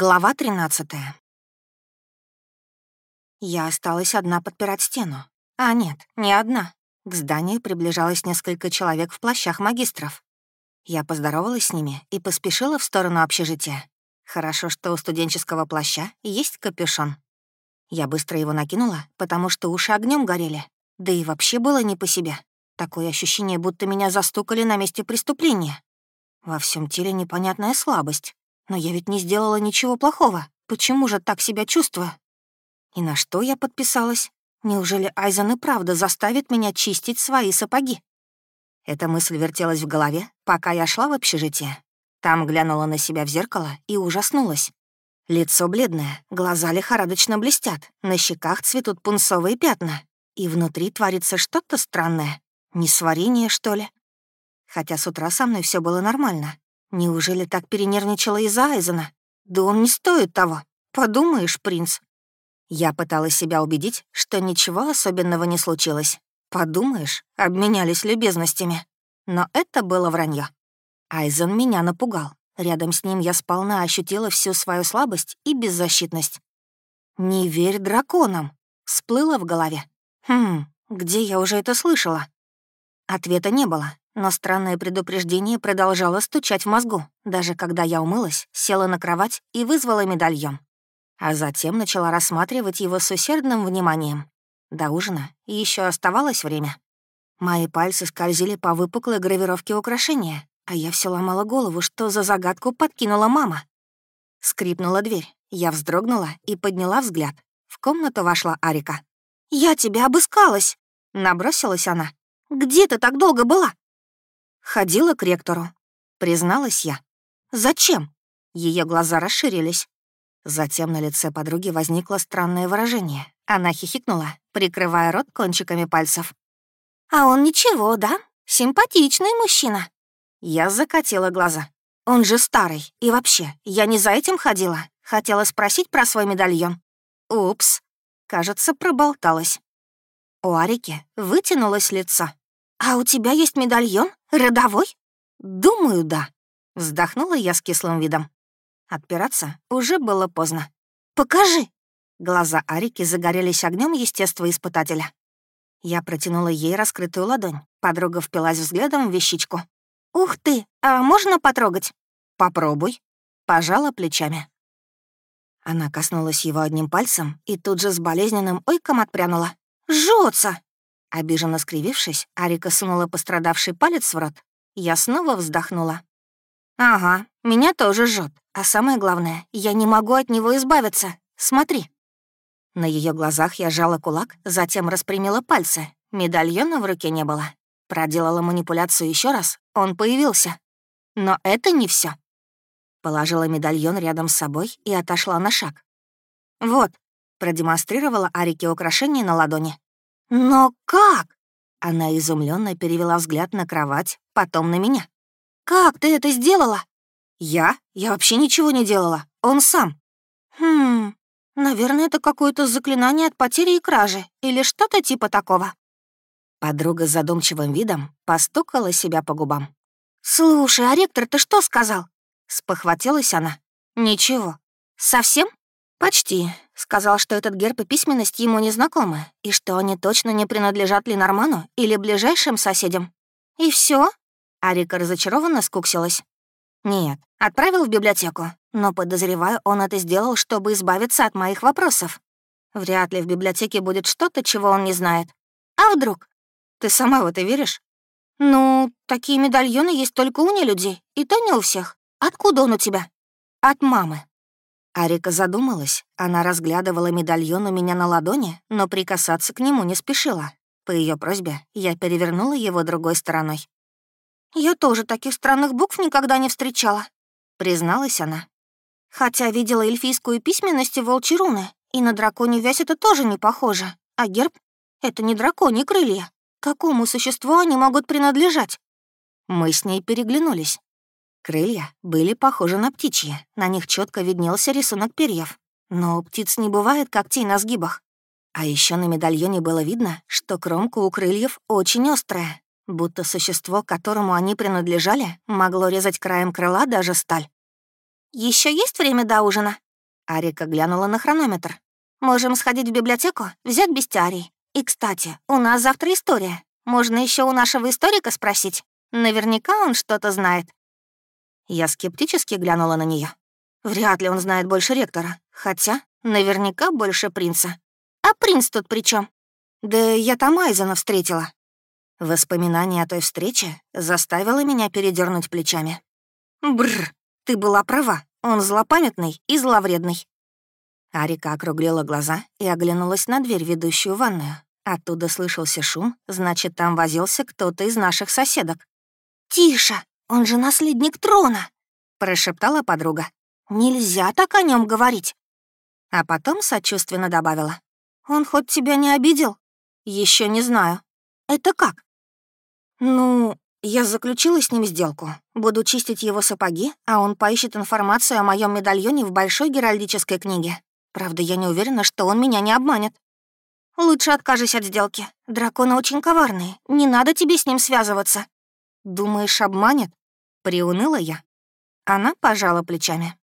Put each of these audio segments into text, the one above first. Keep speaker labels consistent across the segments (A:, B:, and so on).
A: Глава 13 Я осталась одна подпирать стену. А нет, не одна. К зданию приближалось несколько человек в плащах магистров. Я поздоровалась с ними и поспешила в сторону общежития. Хорошо, что у студенческого плаща есть капюшон. Я быстро его накинула, потому что уши огнем горели. Да и вообще было не по себе. Такое ощущение, будто меня застукали на месте преступления. Во всем теле непонятная слабость. Но я ведь не сделала ничего плохого. Почему же так себя чувствую? И на что я подписалась? Неужели Айзен и правда заставит меня чистить свои сапоги? Эта мысль вертелась в голове, пока я шла в общежитие. Там глянула на себя в зеркало и ужаснулась. Лицо бледное, глаза лихорадочно блестят, на щеках цветут пунцовые пятна, и внутри творится что-то странное. Несварение, что ли? Хотя с утра со мной все было нормально, Неужели так перенервничала из-за Айзена? Да он не стоит того. Подумаешь, принц. Я пыталась себя убедить, что ничего особенного не случилось. Подумаешь, обменялись любезностями. Но это было вранье. Айзен меня напугал. Рядом с ним я сполна ощутила всю свою слабость и беззащитность. «Не верь драконам», — всплыло в голове. «Хм, где я уже это слышала?» Ответа не было, но странное предупреждение продолжало стучать в мозгу, даже когда я умылась, села на кровать и вызвала медальон. А затем начала рассматривать его с усердным вниманием. До ужина еще оставалось время. Мои пальцы скользили по выпуклой гравировке украшения, а я все ломала голову, что за загадку подкинула мама. Скрипнула дверь, я вздрогнула и подняла взгляд. В комнату вошла Арика. «Я тебя обыскалась!» — набросилась она. «Где ты так долго была?» Ходила к ректору. Призналась я. «Зачем?» Ее глаза расширились. Затем на лице подруги возникло странное выражение. Она хихикнула, прикрывая рот кончиками пальцев. «А он ничего, да? Симпатичный мужчина». Я закатила глаза. «Он же старый. И вообще, я не за этим ходила. Хотела спросить про свой медальон. Упс. Кажется, проболталась». У Арики вытянулось лицо. «А у тебя есть медальон? Родовой?» «Думаю, да», — вздохнула я с кислым видом. Отпираться уже было поздно. «Покажи!» Глаза Арики загорелись огнем естествоиспытателя. Я протянула ей раскрытую ладонь. Подруга впилась взглядом в вещичку. «Ух ты! А можно потрогать?» «Попробуй», — пожала плечами. Она коснулась его одним пальцем и тут же с болезненным ойком отпрянула. «Жжётся!» Обиженно скривившись, Арика сунула пострадавший палец в рот. Я снова вздохнула. «Ага, меня тоже жжет. А самое главное, я не могу от него избавиться. Смотри». На ее глазах я жала кулак, затем распрямила пальцы. Медальона в руке не было. Проделала манипуляцию еще раз, он появился. Но это не все. Положила медальон рядом с собой и отошла на шаг. «Вот», — продемонстрировала Арике украшение на ладони. «Но как?» Она изумленно перевела взгляд на кровать, потом на меня. «Как ты это сделала?» «Я? Я вообще ничего не делала. Он сам». «Хм, наверное, это какое-то заклинание от потери и кражи или что-то типа такого». Подруга с задумчивым видом постукала себя по губам. «Слушай, а ректор ты что сказал?» Спохватилась она. «Ничего. Совсем?» «Почти. Сказал, что этот герб и письменность ему не знакомы, и что они точно не принадлежат Ленорману или ближайшим соседям. И все? Арика разочарованно скуксилась. Нет, отправил в библиотеку, но, подозреваю, он это сделал, чтобы избавиться от моих вопросов. Вряд ли в библиотеке будет что-то, чего он не знает. А вдруг? Ты сама в это веришь? Ну, такие медальоны есть только у нелюдей, и то не у всех. Откуда он у тебя? От мамы. Арика задумалась. Она разглядывала медальон у меня на ладони, но прикасаться к нему не спешила. По ее просьбе я перевернула его другой стороной. «Я тоже таких странных букв никогда не встречала», — призналась она. «Хотя видела эльфийскую письменность и волчьи руны, и на драконе вязь это тоже не похоже. А герб — это не драконьи крылья. Какому существу они могут принадлежать?» Мы с ней переглянулись. Крылья были похожи на птичьи, на них четко виднелся рисунок перьев. Но у птиц не бывает когтей на сгибах. А еще на медальоне было видно, что кромка у крыльев очень острая, будто существо, которому они принадлежали, могло резать краем крыла даже сталь. Еще есть время до ужина?» Арика глянула на хронометр. «Можем сходить в библиотеку, взять бестиарий. И, кстати, у нас завтра история. Можно еще у нашего историка спросить. Наверняка он что-то знает». Я скептически глянула на нее. Вряд ли он знает больше ректора, хотя наверняка больше принца. А принц тут при чем? Да я там Айзена встретила. Воспоминание о той встрече заставило меня передернуть плечами. Бррр, ты была права, он злопамятный и зловредный. Арика округлила глаза и оглянулась на дверь, ведущую ванную. Оттуда слышался шум, значит, там возился кто-то из наших соседок. «Тише, он же наследник трона!» — прошептала подруга. «Нельзя так о нем говорить!» А потом сочувственно добавила. «Он хоть тебя не обидел?» Еще не знаю. Это как?» «Ну, я заключила с ним сделку. Буду чистить его сапоги, а он поищет информацию о моем медальоне в большой геральдической книге. Правда, я не уверена, что он меня не обманет. Лучше откажись от сделки. Драконы очень коварные. Не надо тебе с ним связываться. Думаешь, обманет? Приуныла я. Она пожала плечами.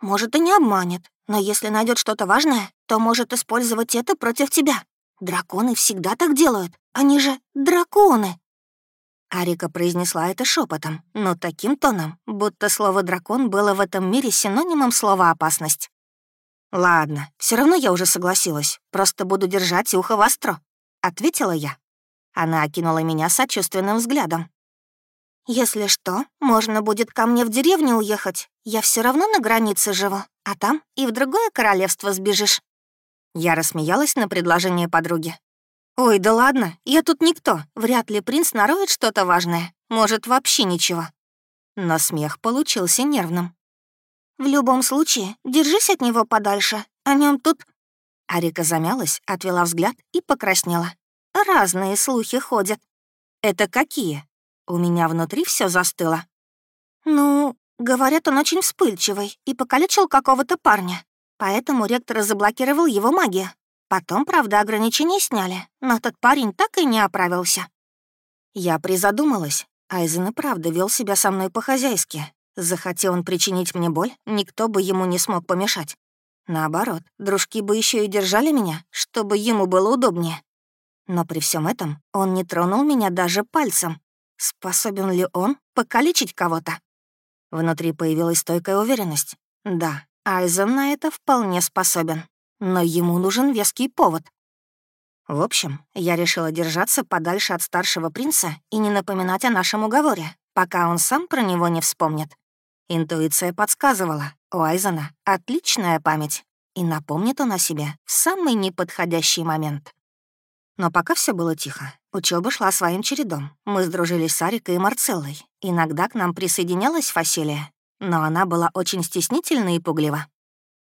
A: Может, и не обманет, но если найдет что-то важное, то может использовать это против тебя. Драконы всегда так делают. Они же драконы. Арика произнесла это шепотом, но таким тоном, будто слово «дракон» было в этом мире синонимом слова «опасность». «Ладно, все равно я уже согласилась, просто буду держать ухо востро», — ответила я. Она окинула меня сочувственным взглядом. «Если что, можно будет ко мне в деревню уехать. Я все равно на границе живу, а там и в другое королевство сбежишь». Я рассмеялась на предложение подруги, «Ой, да ладно, я тут никто. Вряд ли принц нароет что-то важное. Может, вообще ничего». Но смех получился нервным. «В любом случае, держись от него подальше. О нем тут...» Арика замялась, отвела взгляд и покраснела. «Разные слухи ходят». «Это какие?» У меня внутри все застыло. «Ну, говорят, он очень вспыльчивый и покалечил какого-то парня. Поэтому ректор заблокировал его магию. Потом, правда, ограничения сняли, но тот парень так и не оправился. Я призадумалась. Айзен и правда вел себя со мной по-хозяйски. Захотел он причинить мне боль, никто бы ему не смог помешать. Наоборот, дружки бы еще и держали меня, чтобы ему было удобнее. Но при всем этом он не тронул меня даже пальцем. Способен ли он покалечить кого-то? Внутри появилась стойкая уверенность. Да, Айзен на это вполне способен но ему нужен веский повод. В общем, я решила держаться подальше от старшего принца и не напоминать о нашем уговоре, пока он сам про него не вспомнит. Интуиция подсказывала, у Айзена отличная память, и напомнит он о себе в самый неподходящий момент. Но пока все было тихо, учеба шла своим чередом. Мы сдружились с Арикой и Марцеллой. Иногда к нам присоединялась Фасилия, но она была очень стеснительна и пуглива.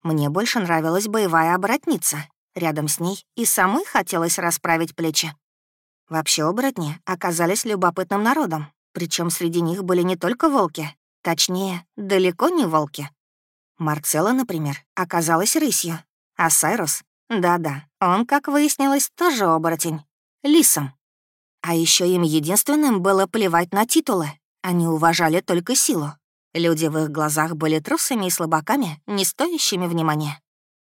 A: Мне больше нравилась боевая оборотница. Рядом с ней и самой хотелось расправить плечи. Вообще оборотни оказались любопытным народом, причем среди них были не только волки, точнее, далеко не волки. Марцелла, например, оказалась рысью, а Сайрус, да-да, он, как выяснилось, тоже оборотень, лисом. А еще им единственным было плевать на титулы, они уважали только силу, Люди в их глазах были трусами и слабаками, не стоящими внимания.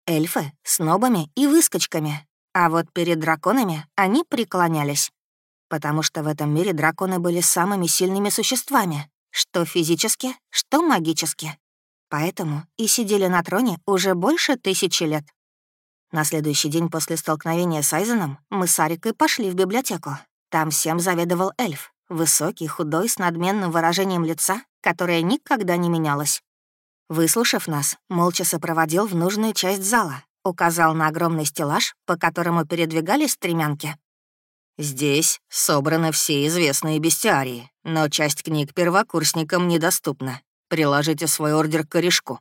A: Эльфы — снобами и выскочками, а вот перед драконами они преклонялись. Потому что в этом мире драконы были самыми сильными существами, что физически, что магически. Поэтому и сидели на троне уже больше тысячи лет. На следующий день после столкновения с Айзеном мы с Арикой пошли в библиотеку. Там всем заведовал эльф, высокий, худой, с надменным выражением лица которая никогда не менялась. Выслушав нас, молча сопроводил в нужную часть зала, указал на огромный стеллаж, по которому передвигались стремянки. «Здесь собраны все известные бестиарии, но часть книг первокурсникам недоступна. Приложите свой ордер к корешку.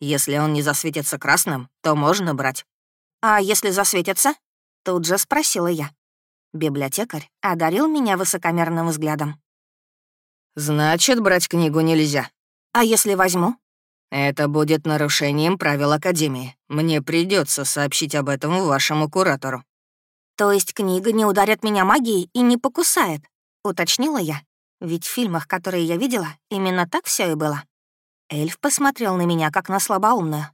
A: Если он не засветится красным, то можно брать». «А если засветится?» — тут же спросила я. Библиотекарь одарил меня высокомерным взглядом.
B: Значит, брать книгу нельзя.
A: А если возьму?
B: Это будет нарушением правил Академии. Мне придется сообщить об этом вашему куратору.
A: То есть книга не ударит меня магией и не покусает, уточнила я. Ведь в фильмах, которые я видела, именно так все и было. Эльф посмотрел на меня, как на слабоумную.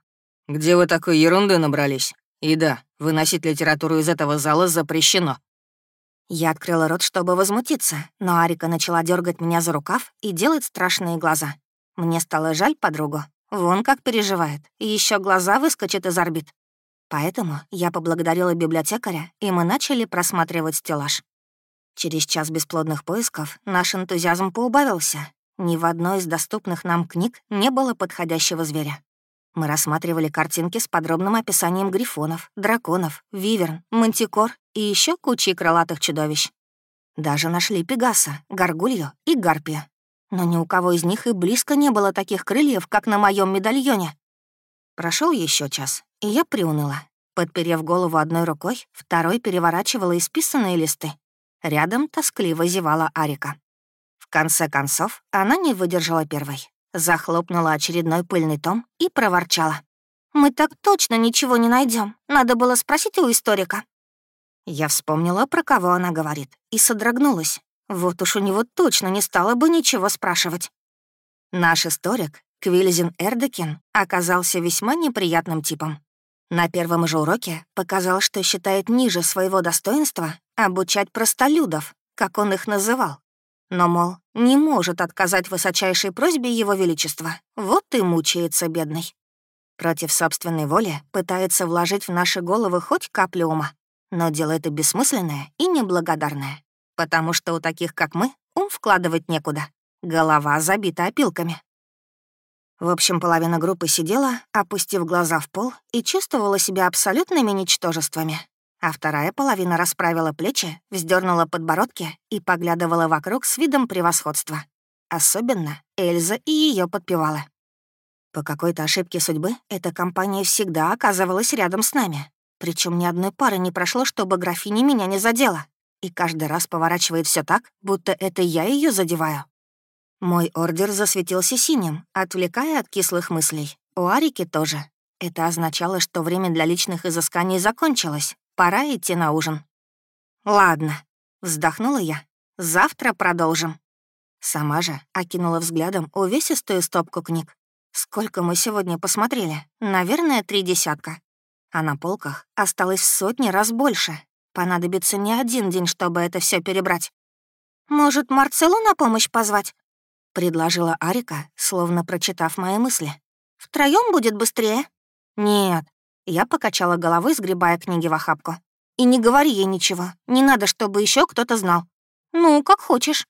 B: где вы такой ерунды набрались? И да, выносить литературу из этого зала запрещено».
A: Я открыла рот, чтобы возмутиться, но Арика начала дергать меня за рукав и делать страшные глаза. Мне стало жаль подругу. Вон как переживает, и еще глаза выскочат из орбит. Поэтому я поблагодарила библиотекаря, и мы начали просматривать стеллаж. Через час бесплодных поисков наш энтузиазм поубавился. Ни в одной из доступных нам книг не было подходящего зверя. Мы рассматривали картинки с подробным описанием грифонов, драконов, виверн, мантикор и еще кучи крылатых чудовищ. Даже нашли пегаса, горгулью и гарпию. Но ни у кого из них и близко не было таких крыльев, как на моем медальоне. Прошел еще час, и я приуныла. Подперев голову одной рукой, второй переворачивала исписанные листы. Рядом тоскливо зевала Арика. В конце концов, она не выдержала первой. Захлопнула очередной пыльный том и проворчала. «Мы так точно ничего не найдем. Надо было спросить у историка». Я вспомнила, про кого она говорит, и содрогнулась. Вот уж у него точно не стало бы ничего спрашивать. Наш историк, Квильзин Эрдекин, оказался весьма неприятным типом. На первом же уроке показал, что считает ниже своего достоинства обучать простолюдов, как он их называл. Но, мол, не может отказать высочайшей просьбе Его Величества. Вот и мучается бедный. Против собственной воли пытается вложить в наши головы хоть каплю ума, но дело это бессмысленное и неблагодарное, потому что у таких, как мы, ум вкладывать некуда, голова забита опилками. В общем, половина группы сидела, опустив глаза в пол, и чувствовала себя абсолютными ничтожествами, а вторая половина расправила плечи, вздернула подбородки и поглядывала вокруг с видом превосходства. Особенно Эльза и ее подпевала. По какой-то ошибке судьбы эта компания всегда оказывалась рядом с нами. Причем ни одной пары не прошло, чтобы графиня меня не задела. И каждый раз поворачивает все так, будто это я ее задеваю. Мой ордер засветился синим, отвлекая от кислых мыслей. У Арики тоже. Это означало, что время для личных изысканий закончилось, Пора идти на ужин. Ладно, вздохнула я. Завтра продолжим. Сама же окинула взглядом увесистую стопку книг. Сколько мы сегодня посмотрели? Наверное, три десятка. А на полках осталось сотни раз больше. Понадобится не один день, чтобы это все перебрать. «Может, Марцелу на помощь позвать?» — предложила Арика, словно прочитав мои мысли. Втроем будет быстрее?» «Нет, я покачала головой, сгребая книги в охапку. «И не говори ей ничего. Не надо, чтобы еще кто-то знал. Ну, как хочешь».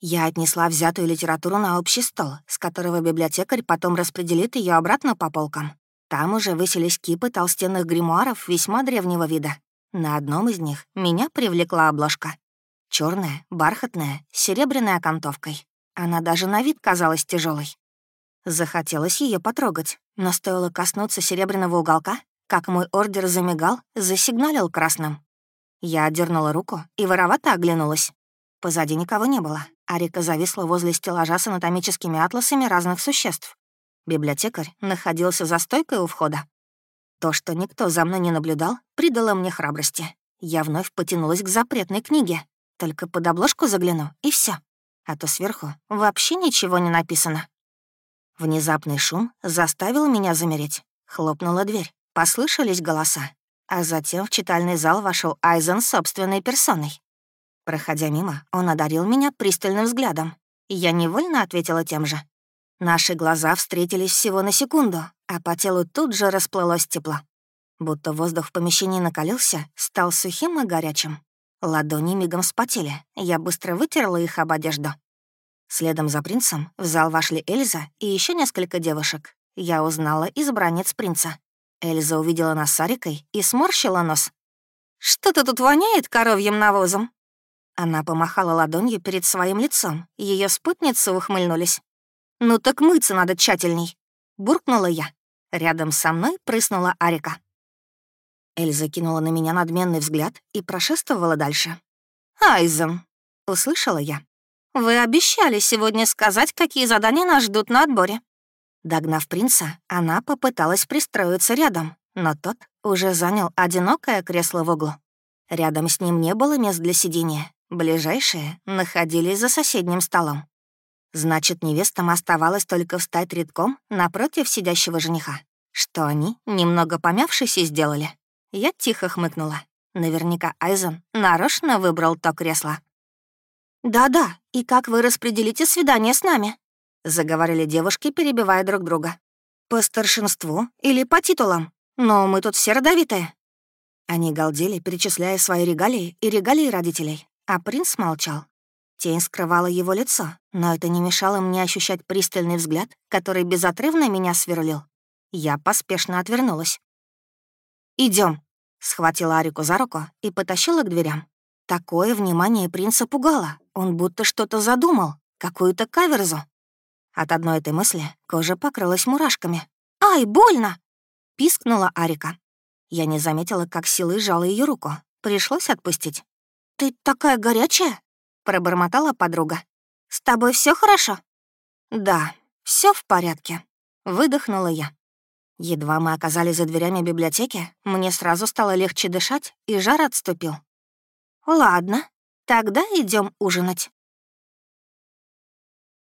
A: Я отнесла взятую литературу на общий стол, с которого библиотекарь потом распределит ее обратно по полкам. Там уже высились кипы толстенных гримуаров весьма древнего вида. На одном из них меня привлекла обложка. черная, бархатная, с серебряной окантовкой. Она даже на вид казалась тяжелой. Захотелось ее потрогать, но стоило коснуться серебряного уголка, как мой ордер замигал, засигналил красным. Я отдернула руку и воровато оглянулась. Позади никого не было, а река зависла возле стеллажа с анатомическими атласами разных существ. Библиотекарь находился за стойкой у входа. То, что никто за мной не наблюдал, придало мне храбрости. Я вновь потянулась к запретной книге. Только под обложку загляну, и все. А то сверху вообще ничего не написано. Внезапный шум заставил меня замереть. Хлопнула дверь, послышались голоса. А затем в читальный зал вошел Айзен собственной персоной. Проходя мимо, он одарил меня пристальным взглядом. Я невольно ответила тем же. Наши глаза встретились всего на секунду, а по телу тут же расплылось тепло. Будто воздух в помещении накалился, стал сухим и горячим. Ладони мигом вспотели, я быстро вытерла их об одежду. Следом за принцем в зал вошли Эльза и еще несколько девушек. Я узнала избранниц принца. Эльза увидела нас с Арикой и сморщила нос. «Что-то тут воняет коровьим навозом?» Она помахала ладонью перед своим лицом, ее спутницы ухмыльнулись. «Ну так мыться надо тщательней», — буркнула я. Рядом со мной прыснула Арика. Эльза кинула на меня надменный взгляд и прошествовала дальше. «Айзен», — услышала я. «Вы обещали сегодня сказать, какие задания нас ждут на отборе». Догнав принца, она попыталась пристроиться рядом, но тот уже занял одинокое кресло в углу. Рядом с ним не было мест для сидения. Ближайшие находились за соседним столом. Значит, невестам оставалось только встать редком напротив сидящего жениха. Что они, немного помявшись, и сделали? Я тихо хмыкнула. Наверняка Айзен нарочно выбрал то кресло. «Да-да, и как вы распределите свидание с нами?» — заговорили девушки, перебивая друг друга. «По старшинству или по титулам? Но мы тут все родовитые». Они галдели, перечисляя свои регалии и регалии родителей, а принц молчал. Тень скрывала его лицо, но это не мешало мне ощущать пристальный взгляд, который безотрывно меня сверлил. Я поспешно отвернулась. Идем, схватила Арику за руку и потащила к дверям. Такое внимание принца пугало. Он будто что-то задумал, какую-то каверзу. От одной этой мысли кожа покрылась мурашками. «Ай, больно!» — пискнула Арика. Я не заметила, как силой сжала ее руку. Пришлось отпустить. «Ты такая горячая?» — пробормотала подруга. «С тобой все хорошо?» «Да, все в порядке», — выдохнула я. Едва мы оказались за дверями библиотеки, мне сразу стало легче дышать, и жар отступил. «Ладно, тогда идем ужинать».